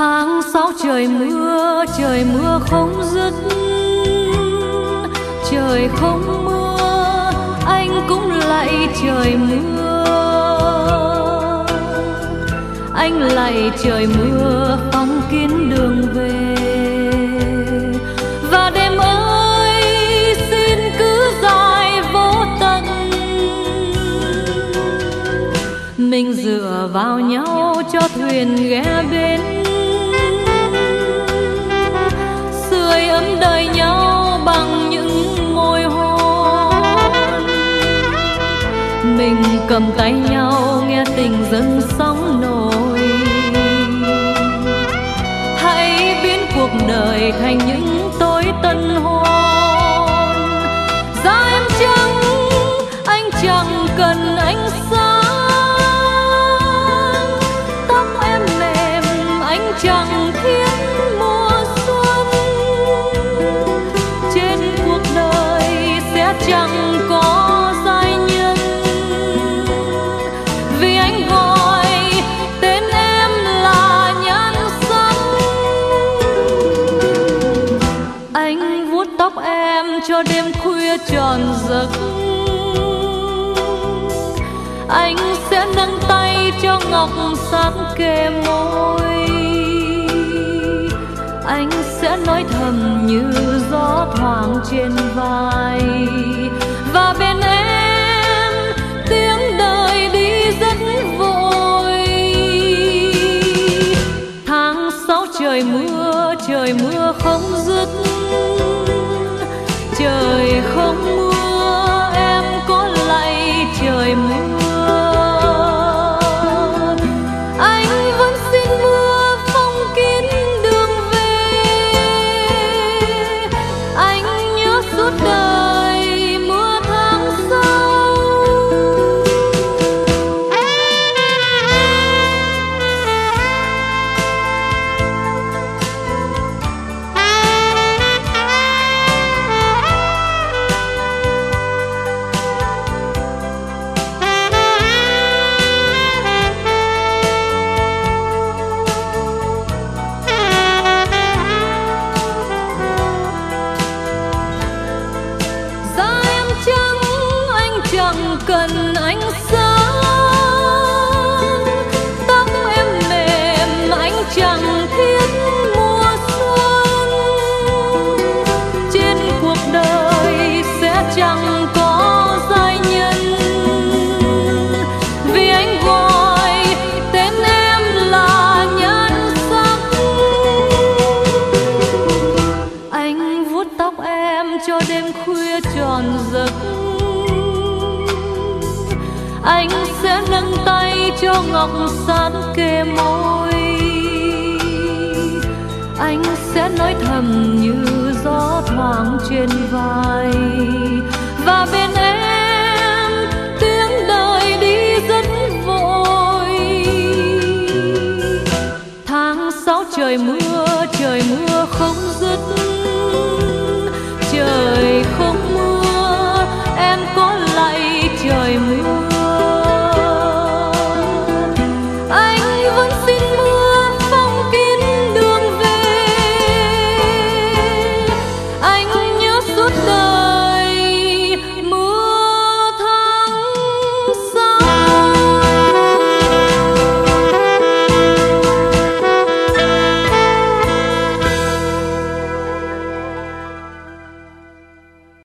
tháng sáu trời mưa trời mưa không dứt. Trời không mưa, anh cũng lạy trời mưa. Anh lạy trời mưa phăng kín đường về. Và đêm ơi, xin cứ dài vô tận. Mình dựa vào nhau cho thuyền ghé bên sưởi ấm đời nhau bằng những môi hôn. Mình cầm tay nhau nghe tình dâng sóng nổi. Hãy biến cuộc đời thành những tối tân hôn. Da em trắng, anh chẳng cần ánh sáng. Tóc em mềm, anh chẳng cho đêm khuya tròn giấc. Anh sẽ nâng tay cho ngọc sát kề môi. Anh sẽ nói thầm như gió thoảng trên vai. Và bên em, tiếng đời đi rất vội. Tháng sáu trời mưa trời mưa không trời cần ánh sáng. Tóc em mềm anh chẳng thiết mùa xuân. Trên cuộc đời sẽ chẳng có giai nhân. Vì anh gọi tên em là nhan sắc. Anh vuốt tóc em cho đêm khuya tròn giấc anh sẽ nâng tay cho ngọc sát kề môi. Anh sẽ nói thầm như gió thoảng trên vai. Và bên em